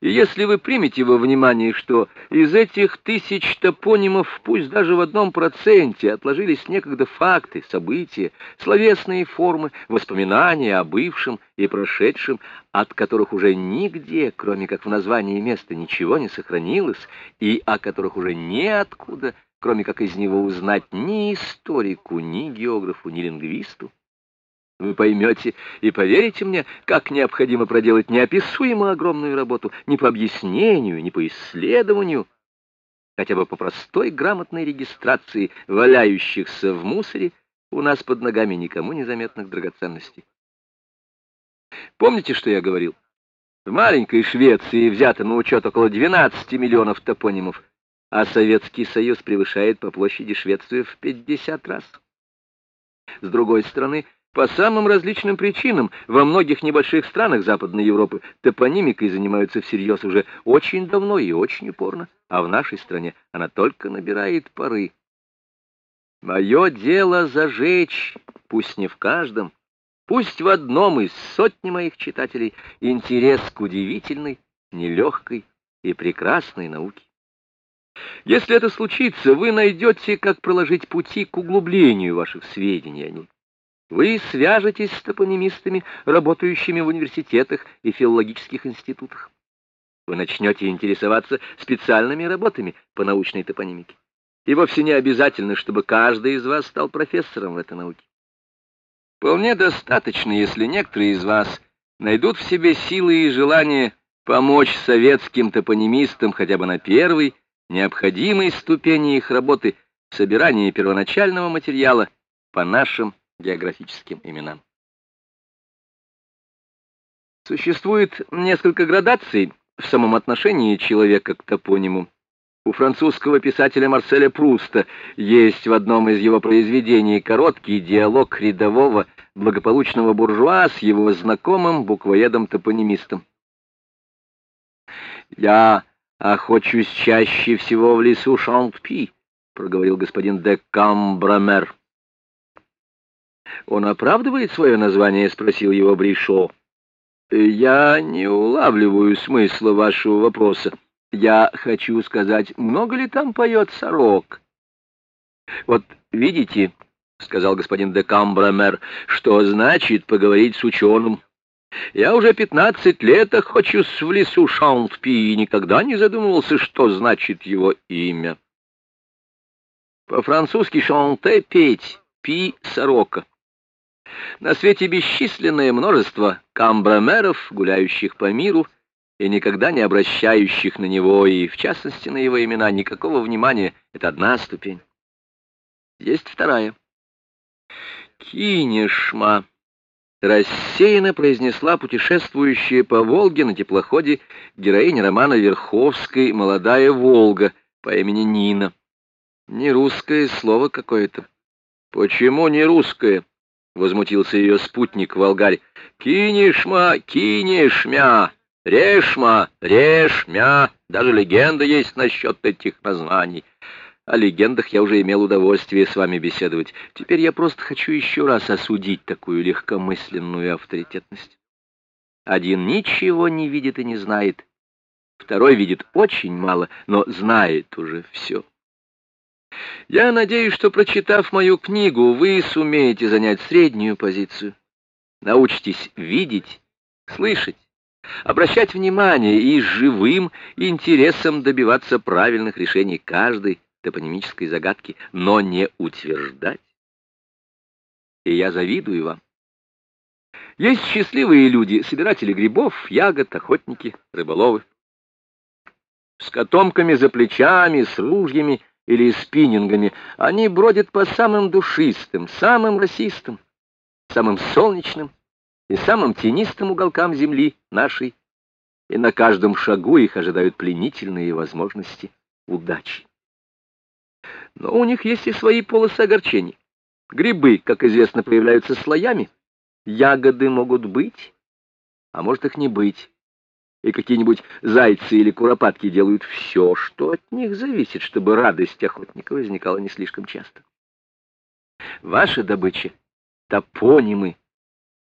И если вы примете во внимание, что из этих тысяч топонимов, пусть даже в одном проценте, отложились некогда факты, события, словесные формы, воспоминания о бывшем и прошедшем, от которых уже нигде, кроме как в названии места, ничего не сохранилось, и о которых уже неоткуда, кроме как из него узнать ни историку, ни географу, ни лингвисту, вы поймете и поверите мне, как необходимо проделать неописуемо огромную работу ни по объяснению, ни по исследованию, хотя бы по простой грамотной регистрации валяющихся в мусоре у нас под ногами никому незаметных драгоценностей. Помните, что я говорил? В маленькой Швеции взято на учет около 12 миллионов топонимов, а Советский Союз превышает по площади Швецию в 50 раз. С другой стороны, по самым различным причинам во многих небольших странах Западной Европы топонимикой занимаются всерьез уже очень давно и очень упорно, а в нашей стране она только набирает поры. Мое дело зажечь, пусть не в каждом, пусть в одном из сотни моих читателей, интерес к удивительной, нелегкой и прекрасной науке. Если это случится, вы найдете, как проложить пути к углублению ваших сведений о ней. Вы свяжетесь с топонимистами, работающими в университетах и филологических институтах. Вы начнете интересоваться специальными работами по научной топонимике. И вовсе не обязательно, чтобы каждый из вас стал профессором в этой науке. Вполне достаточно, если некоторые из вас найдут в себе силы и желание помочь советским топонимистам хотя бы на первой, необходимой ступени их работы в собирании первоначального материала по нашим географическим именам. Существует несколько градаций в самом отношении человека к топониму. У французского писателя Марселя Пруста есть в одном из его произведений короткий диалог рядового благополучного буржуа с его знакомым буквоедом-топонимистом. «Я охочусь чаще всего в лесу Шантпи», — проговорил господин де Камбрамер. «Он оправдывает свое название?» — спросил его Бришо. «Я не улавливаю смысла вашего вопроса. Я хочу сказать, много ли там поет сорок?» «Вот видите, — сказал господин де Камбрамер, — что значит поговорить с ученым. Я уже пятнадцать лет охочусь в лесу Шантпи и никогда не задумывался, что значит его имя. По-французски «шанте» — петь, «пи» — сорока. На свете бесчисленное множество камбрамеров, гуляющих по миру и никогда не обращающих на него, и, в частности, на его имена, никакого внимания. Это одна ступень. Есть вторая. Кинешма. Рассеянно произнесла путешествующая по Волге на теплоходе героиня романа Верховской «Молодая Волга» по имени Нина. Не русское слово какое-то. Почему не русское? Возмутился ее спутник Волгарь. «Кинешма, кинешмя, решма, решмя. Даже легенда есть насчет этих названий. О легендах я уже имел удовольствие с вами беседовать. Теперь я просто хочу еще раз осудить такую легкомысленную авторитетность. Один ничего не видит и не знает. Второй видит очень мало, но знает уже все. Я надеюсь, что, прочитав мою книгу, вы сумеете занять среднюю позицию. Научитесь видеть, слышать, обращать внимание и живым интересом добиваться правильных решений каждой топонимической загадки, но не утверждать. И я завидую вам. Есть счастливые люди, собиратели грибов, ягод, охотники, рыболовы. С котомками за плечами, с ружьями — или спиннингами, они бродят по самым душистым, самым расистым, самым солнечным и самым тенистым уголкам земли нашей, и на каждом шагу их ожидают пленительные возможности удачи. Но у них есть и свои полосы огорчений. Грибы, как известно, появляются слоями, ягоды могут быть, а может их не быть и какие-нибудь зайцы или куропатки делают все, что от них зависит, чтобы радость охотника возникала не слишком часто. Ваша добыча, топонимы,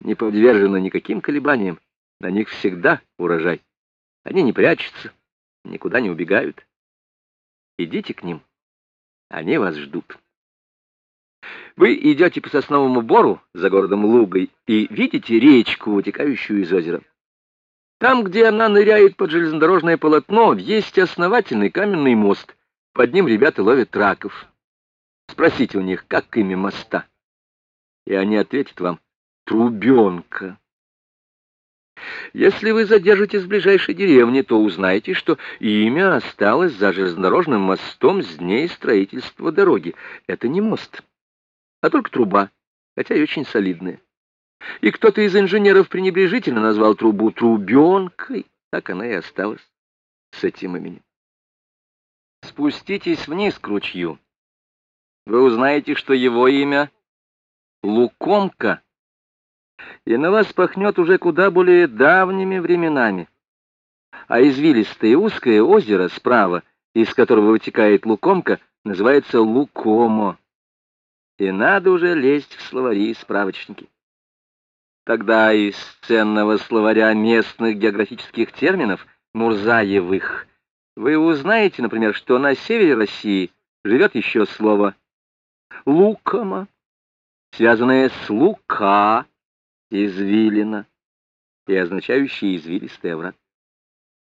не подвержена никаким колебаниям, на них всегда урожай. Они не прячутся, никуда не убегают. Идите к ним, они вас ждут. Вы идете по сосновому бору за городом Лугой и видите речку, вытекающую из озера. Там, где она ныряет под железнодорожное полотно, есть основательный каменный мост. Под ним ребята ловят раков. Спросите у них, как имя моста. И они ответят вам «Трубенка». Если вы задержитесь в ближайшей деревне, то узнаете, что имя осталось за железнодорожным мостом с дней строительства дороги. Это не мост, а только труба, хотя и очень солидная. И кто-то из инженеров пренебрежительно назвал трубу трубенкой, так она и осталась с этим именем. Спуститесь вниз к ручью. Вы узнаете, что его имя Лукомка и на вас пахнет уже куда более давними временами. А извилистое узкое озеро справа, из которого вытекает лукомка, называется Лукомо. И надо уже лезть в словари и справочники. Тогда из ценного словаря местных географических терминов, Мурзаевых, вы узнаете, например, что на севере России живет еще слово «лукома», связанное с «лука», извилина и означающий извилистый овраг.